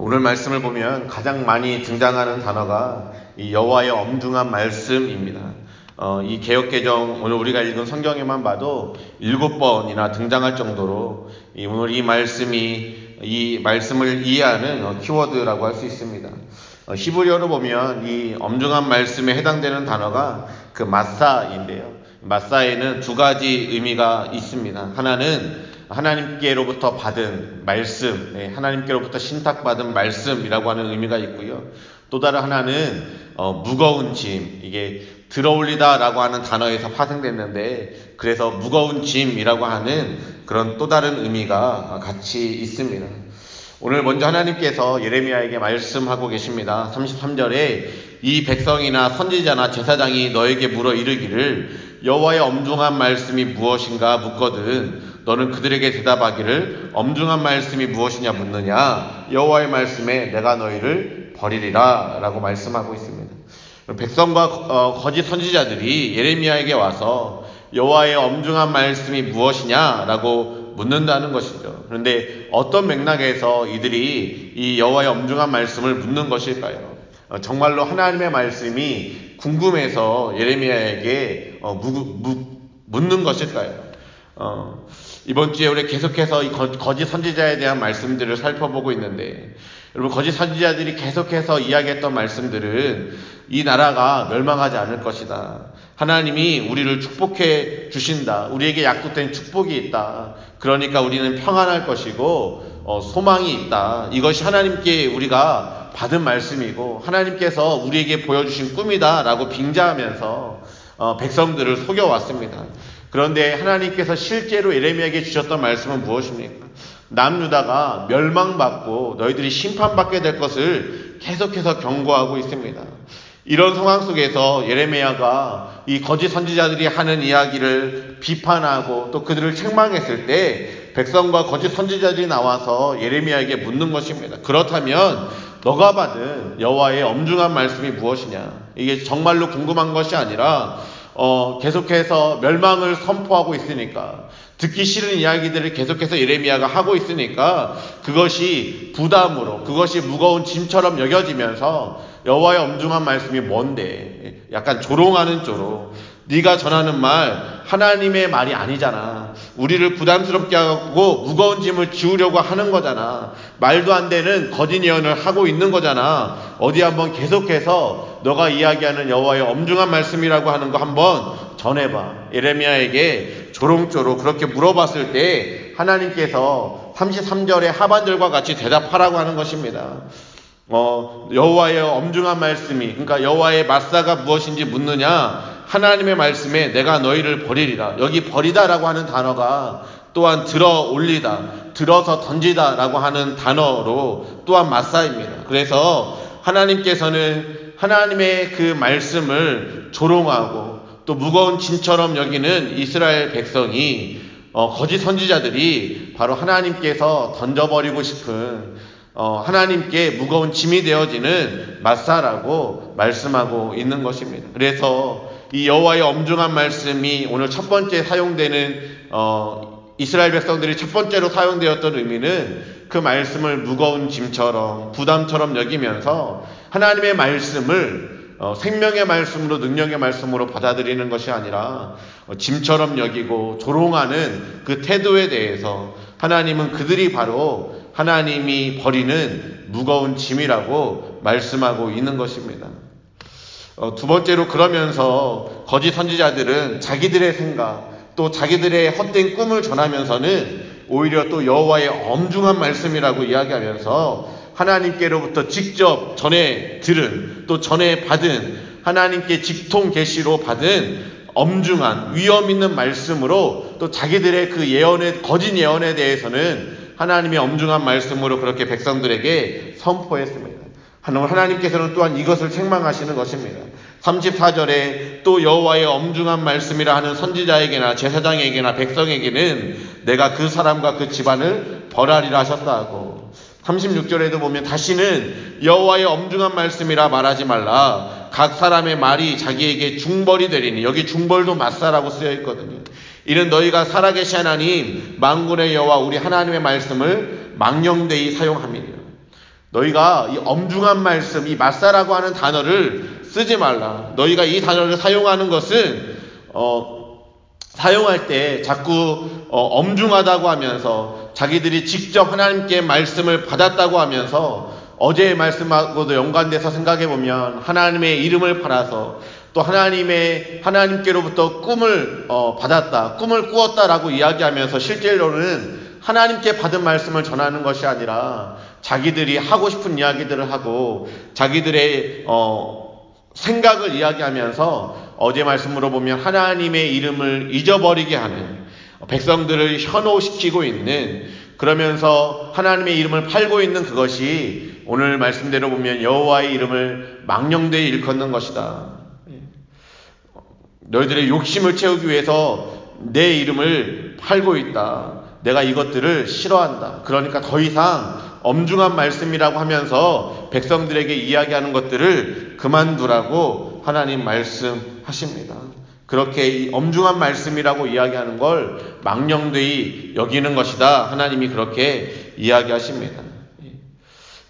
오늘 말씀을 보면 가장 많이 등장하는 단어가 이 여호와의 엄중한 말씀입니다. 어, 이 개혁개정 오늘 우리가 읽은 성경에만 봐도 일곱 번이나 등장할 정도로 이 오늘 이 말씀이 이 말씀을 이해하는 어, 키워드라고 할 수 있습니다. 어, 히브리어로 보면 이 엄중한 말씀에 해당되는 단어가 그 마사인데요. 마사에는 두 가지 의미가 있습니다. 하나는 하나님께로부터 받은 말씀, 네, 하나님께로부터 신탁받은 말씀이라고 하는 의미가 있고요. 또 다른 하나는 어, 무거운 짐, 이게 들어올리다라고 하는 단어에서 파생됐는데 그래서 무거운 짐이라고 하는 그런 또 다른 의미가 같이 있습니다. 오늘 먼저 하나님께서 예레미야에게 말씀하고 계십니다. 33절에 이 백성이나 선지자나 제사장이 너에게 물어 이르기를 여호와의 엄중한 말씀이 무엇인가 묻거든 너는 그들에게 대답하기를 엄중한 말씀이 무엇이냐 묻느냐 여호와의 말씀에 내가 너희를 버리리라라고 말씀하고 있습니다. 백성과 어, 거짓 선지자들이 예레미야에게 와서 여호와의 엄중한 말씀이 무엇이냐라고 묻는다는 것이죠. 그런데 어떤 맥락에서 이들이 이 여호와의 엄중한 말씀을 묻는 것일까요? 어, 정말로 하나님의 말씀이 궁금해서 예레미야에게 어, 묻는 것일까요? 어, 이번 주에 우리 계속해서 이 거짓 선지자에 대한 말씀들을 살펴보고 있는데 여러분 거짓 선지자들이 계속해서 이야기했던 말씀들은 이 나라가 멸망하지 않을 것이다. 하나님이 우리를 축복해 주신다. 우리에게 약속된 축복이 있다. 그러니까 우리는 평안할 것이고 어, 소망이 있다. 이것이 하나님께 우리가 받은 말씀이고 하나님께서 우리에게 보여주신 꿈이다라고 빙자하면서 어, 백성들을 속여왔습니다. 그런데 하나님께서 실제로 예레미야에게 주셨던 말씀은 무엇입니까? 남유다가 멸망받고 너희들이 심판받게 될 것을 계속해서 경고하고 있습니다. 이런 상황 속에서 예레미야가 이 거짓 선지자들이 하는 이야기를 비판하고 또 그들을 책망했을 때 백성과 거짓 선지자들이 나와서 예레미야에게 묻는 것입니다. 그렇다면 너가 받은 여호와의 엄중한 말씀이 무엇이냐? 이게 정말로 궁금한 것이 아니라 어, 계속해서 멸망을 선포하고 있으니까 듣기 싫은 이야기들을 계속해서 예레미야가 하고 있으니까 그것이 부담으로 그것이 무거운 짐처럼 여겨지면서 여호와의 엄중한 말씀이 뭔데 약간 조롱하는 쪽으로 네가 전하는 말 하나님의 말이 아니잖아. 우리를 부담스럽게 하고 무거운 짐을 지우려고 하는 거잖아. 말도 안 되는 거짓 예언을 하고 있는 거잖아. 어디 한번 계속해서 너가 이야기하는 여호와의 엄중한 말씀이라고 하는 거 한번 전해봐. 에레미야에게 조롱조롱 그렇게 물어봤을 때 하나님께서 33절의 하반절과 같이 대답하라고 하는 것입니다. 어, 여호와의 엄중한 말씀이 그러니까 여호와의 마사가 무엇인지 묻느냐 하나님의 말씀에 내가 너희를 버리리라 여기 버리다라고 하는 단어가 또한 들어 올리다 들어서 던지다라고 하는 단어로 또한 마사입니다 그래서 하나님께서는 하나님의 그 말씀을 조롱하고 또 무거운 짐처럼 여기는 이스라엘 백성이 어, 거짓 선지자들이 바로 하나님께서 던져버리고 싶은 어, 하나님께 무거운 짐이 되어지는 마사라고 말씀하고 있는 것입니다. 그래서 이 여호와의 엄중한 말씀이 오늘 첫 번째 사용되는 어, 이스라엘 백성들이 첫 번째로 사용되었던 의미는 그 말씀을 무거운 짐처럼 부담처럼 여기면서 하나님의 말씀을 어, 생명의 말씀으로 능력의 말씀으로 받아들이는 것이 아니라 어, 짐처럼 여기고 조롱하는 그 태도에 대해서 하나님은 그들이 바로 하나님이 버리는 무거운 짐이라고 말씀하고 있는 것입니다. 어, 두 번째로 그러면서 거짓 선지자들은 자기들의 생각 또 자기들의 헛된 꿈을 전하면서는 오히려 또 여호와의 엄중한 말씀이라고 이야기하면서 하나님께로부터 직접 전해 들은 또 전해 받은 하나님께 직통 계시로 받은 엄중한 위험 있는 말씀으로 또 자기들의 그 예언의 거짓 예언에 대해서는 하나님의 엄중한 말씀으로 그렇게 백성들에게 선포했습니다. 하나님께서는 또한 이것을 책망하시는 것입니다. 34절에 또 여호와의 엄중한 말씀이라 하는 선지자에게나 제사장에게나 백성에게는 내가 그 사람과 그 집안을 벌하리라 하셨다 하고 36절에도 보면 다시는 여호와의 엄중한 말씀이라 말하지 말라. 각 사람의 말이 자기에게 중벌이 되리니 여기 중벌도 맞사라고 쓰여 있거든요. 이는 너희가 살아계신 하나님 망군의 여호와 우리 하나님의 말씀을 망령되이 사용함이니라. 너희가 이 엄중한 말씀, 이 마사라고 하는 단어를 쓰지 말라. 너희가 이 단어를 사용하는 것은 어, 사용할 때 자꾸 어, 엄중하다고 하면서 자기들이 직접 하나님께 말씀을 받았다고 하면서 어제의 말씀하고도 연관돼서 생각해 보면 하나님의 이름을 팔아서 또 하나님의 하나님께로부터 꿈을 어, 받았다, 꿈을 꾸었다라고 이야기하면서 실제로는 하나님께 받은 말씀을 전하는 것이 아니라 자기들이 하고 싶은 이야기들을 하고 자기들의 어, 생각을 이야기하면서 어제 말씀으로 보면 하나님의 이름을 잊어버리게 하는 백성들을 현혹시키고 있는 그러면서 하나님의 이름을 팔고 있는 그것이 오늘 말씀대로 보면 여호와의 이름을 망령되이 일컫는 것이다. 너희들의 욕심을 채우기 위해서 내 이름을 팔고 있다. 내가 이것들을 싫어한다. 그러니까 더 이상 엄중한 말씀이라고 하면서 백성들에게 이야기하는 것들을 그만두라고 하나님 말씀하십니다. 그렇게 엄중한 말씀이라고 이야기하는 걸 망령되이 여기는 것이다. 하나님이 그렇게 이야기하십니다.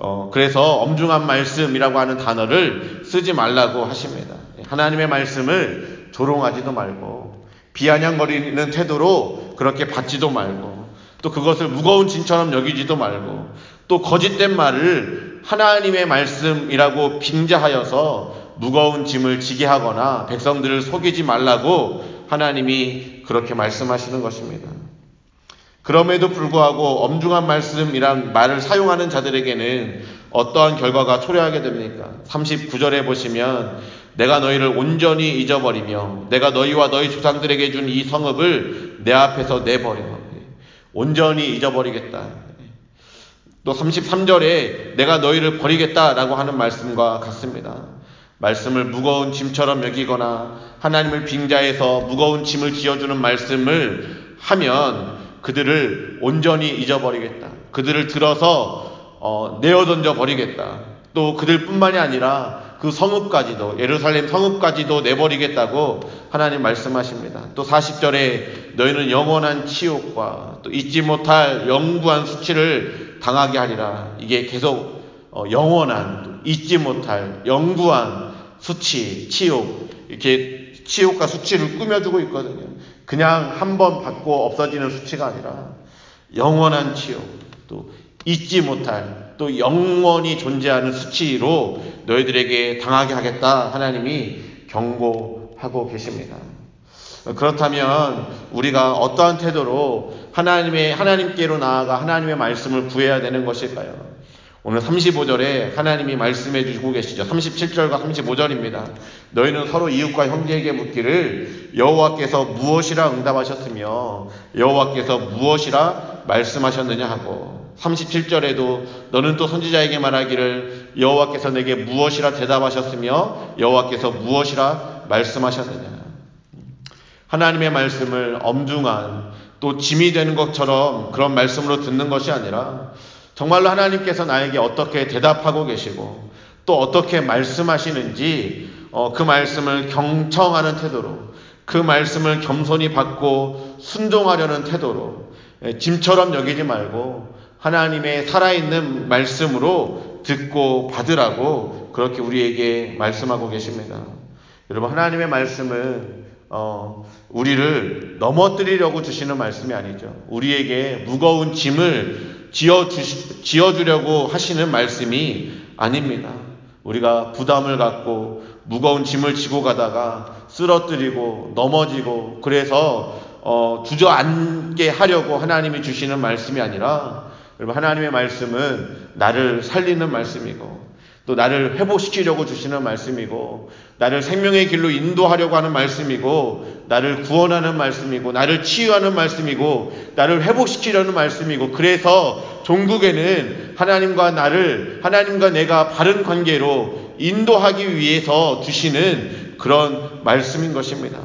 어, 그래서 엄중한 말씀이라고 하는 단어를 쓰지 말라고 하십니다. 하나님의 말씀을 조롱하지도 말고 비아냥거리는 태도로 그렇게 받지도 말고 또 그것을 무거운 진처럼 여기지도 말고 또 거짓된 말을 하나님의 말씀이라고 빙자하여서 무거운 짐을 지게 하거나 백성들을 속이지 말라고 하나님이 그렇게 말씀하시는 것입니다. 그럼에도 불구하고 엄중한 말씀이란 말을 사용하는 자들에게는 어떠한 결과가 초래하게 됩니까? 39절에 보시면 내가 너희를 온전히 잊어버리며 내가 너희와 너희 조상들에게 준 이 성읍을 내 앞에서 내버려 온전히 잊어버리겠다. 또 33절에 내가 너희를 버리겠다라고 하는 말씀과 같습니다. 말씀을 무거운 짐처럼 여기거나 하나님을 빙자해서 무거운 짐을 지어주는 말씀을 하면 그들을 온전히 잊어버리겠다. 그들을 들어서 어, 내어 던져 버리겠다. 또 그들뿐만이 아니라 그 성읍까지도 예루살렘 성읍까지도 내버리겠다고 하나님 말씀하십니다. 또 40절에 너희는 영원한 치욕과 또 잊지 못할 영구한 수치를 당하게 하리라. 이게 계속 어, 영원한 잊지 못할 영구한 수치, 치욕 이렇게 치욕과 수치를 꾸며주고 있거든요. 그냥 한 번 받고 없어지는 수치가 아니라 영원한 치욕, 또 잊지 못할, 또 영원히 존재하는 수치로 너희들에게 당하게 하겠다. 하나님이 경고하고 계십니다. 그렇다면 우리가 어떠한 태도로 하나님의 하나님께로 나아가 하나님의 말씀을 구해야 되는 것일까요? 오늘 35절에 하나님이 말씀해 주고 계시죠. 37절과 35절입니다. 너희는 서로 이웃과 형제에게 묻기를 여호와께서 무엇이라 응답하셨으며 여호와께서 무엇이라 말씀하셨느냐 하고 37절에도 너는 또 선지자에게 말하기를 여호와께서 내게 무엇이라 대답하셨으며 여호와께서 무엇이라 말씀하셨느냐. 하나님의 말씀을 엄중한 또 짐이 되는 것처럼 그런 말씀으로 듣는 것이 아니라 정말로 하나님께서 나에게 어떻게 대답하고 계시고 또 어떻게 말씀하시는지 어, 그 말씀을 경청하는 태도로 그 말씀을 겸손히 받고 순종하려는 태도로 예, 짐처럼 여기지 말고 하나님의 살아있는 말씀으로 듣고 받으라고 그렇게 우리에게 말씀하고 계십니다. 여러분 하나님의 말씀은 어, 우리를 넘어뜨리려고 주시는 말씀이 아니죠. 우리에게 무거운 짐을 지어주, 지어주려고 하시는 말씀이 아닙니다. 우리가 부담을 갖고 무거운 짐을 지고 가다가 쓰러뜨리고 넘어지고 그래서 어, 주저앉게 하려고 하나님이 주시는 말씀이 아니라 여러분 하나님의 말씀은 나를 살리는 말씀이고 또 나를 회복시키려고 주시는 말씀이고, 나를 생명의 길로 인도하려고 하는 말씀이고, 나를 구원하는 말씀이고, 나를 치유하는 말씀이고, 나를 회복시키려는 말씀이고, 그래서 종국에는 하나님과 나를, 하나님과 내가 바른 관계로 인도하기 위해서 주시는 그런 말씀인 것입니다.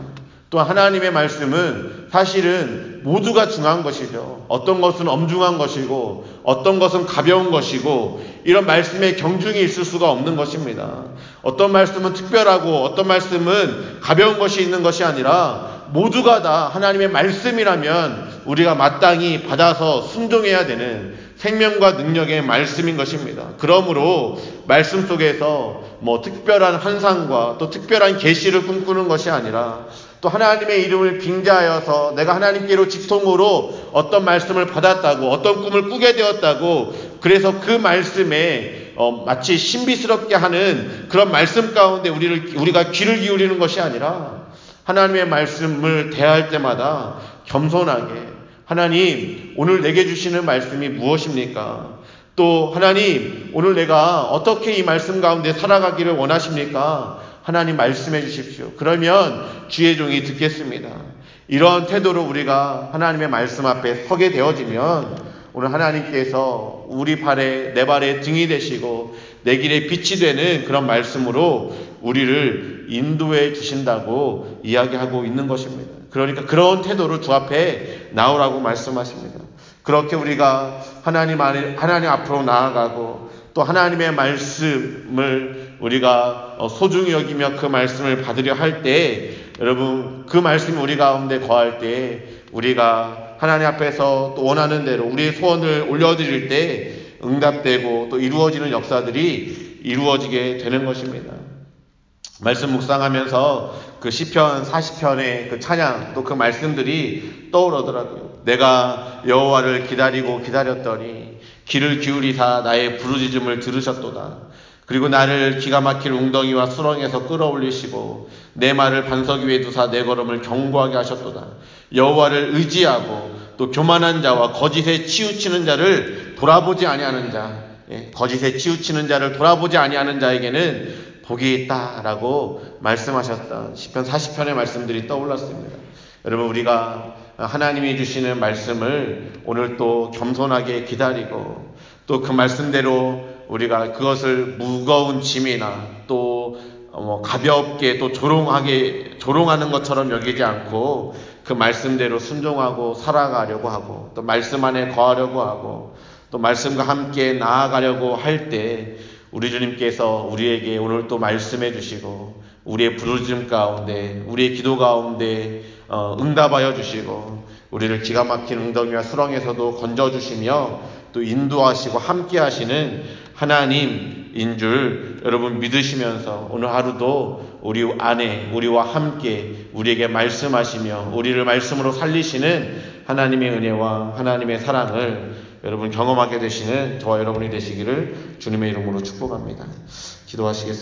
또 하나님의 말씀은 사실은 모두가 중요한 것이죠. 어떤 것은 엄중한 것이고, 어떤 것은 가벼운 것이고, 이런 말씀에 경중이 있을 수가 없는 것입니다. 어떤 말씀은 특별하고, 어떤 말씀은 가벼운 것이 있는 것이 아니라, 모두가 다 하나님의 말씀이라면 우리가 마땅히 받아서 순종해야 되는 생명과 능력의 말씀인 것입니다. 그러므로 말씀 속에서 뭐 특별한 환상과 또 특별한 계시를 꿈꾸는 것이 아니라 또 하나님의 이름을 빙자하여서 내가 하나님께로 직통으로 어떤 말씀을 받았다고 어떤 꿈을 꾸게 되었다고 그래서 그 말씀에 어, 마치 신비스럽게 하는 그런 말씀 가운데 우리를 우리가 귀를 기울이는 것이 아니라 하나님의 말씀을 대할 때마다 겸손하게 하나님, 오늘 내게 주시는 말씀이 무엇입니까? 또 하나님, 오늘 내가 어떻게 이 말씀 가운데 살아가기를 원하십니까? 하나님 말씀해 주십시오. 그러면 주의 종이 듣겠습니다. 이런 태도로 우리가 하나님의 말씀 앞에 서게 되어지면 오늘 하나님께서 우리 발에 내 발에 등이 되시고 내 길에 빛이 되는 그런 말씀으로 우리를 인도해 주신다고 이야기하고 있는 것입니다. 그러니까 그런 태도로 주 앞에 나오라고 말씀하십니다. 그렇게 우리가 하나님 안에 하나님 앞으로 나아가고 또 하나님의 말씀을 우리가 어, 소중히 여기며 그 말씀을 받으려 할 때 여러분 그 말씀이 우리 가운데 거할 때 우리가 하나님 앞에서 또 원하는 대로 우리의 소원을 올려드릴 때 응답되고 또 이루어지는 역사들이 이루어지게 되는 것입니다. 말씀 묵상하면서 그 시편 40편의 그 찬양 또 그 말씀들이 떠오르더라고요. 내가 여호와를 기다리고 기다렸더니 귀를 기울이사 나의 부르짖음을 들으셨도다. 그리고 나를 기가 막힐 웅덩이와 수렁에서 끌어올리시고 내 말을 반석 위에 두사 내 걸음을 견고하게 하셨도다. 여호와를 의지하고 또 교만한 자와 거짓에 치우치는 자를 돌아보지 아니하는 자, 예, 거짓에 치우치는 자를 돌아보지 아니하는 자에게는 복이 있다라고 말씀하셨던 시편 40편의 말씀들이 떠올랐습니다. 여러분 우리가 하나님이 주시는 말씀을 오늘 또 겸손하게 기다리고 또 그 말씀대로 우리가 그것을 무거운 짐이나 또 뭐 가볍게 또 조롱하게 조롱하는 것처럼 여기지 않고 그 말씀대로 순종하고 살아가려고 하고 또 말씀 안에 거하려고 하고 또 말씀과 함께 나아가려고 할 때 우리 주님께서 우리에게 오늘 또 말씀해 주시고 우리의 부르짖음 가운데 우리의 기도 가운데 어, 응답하여 주시고 우리를 기가 막힌 웅덩이와 수렁에서도 건져 주시며 또 인도하시고 함께 하시는 하나님인 줄 여러분 믿으시면서 오늘 하루도 우리 안에 우리와 함께 우리에게 말씀하시며 우리를 말씀으로 살리시는 하나님의 은혜와 하나님의 사랑을 여러분 경험하게 되시는 저와 여러분이 되시기를 주님의 이름으로 축복합니다. 기도하시겠습니다.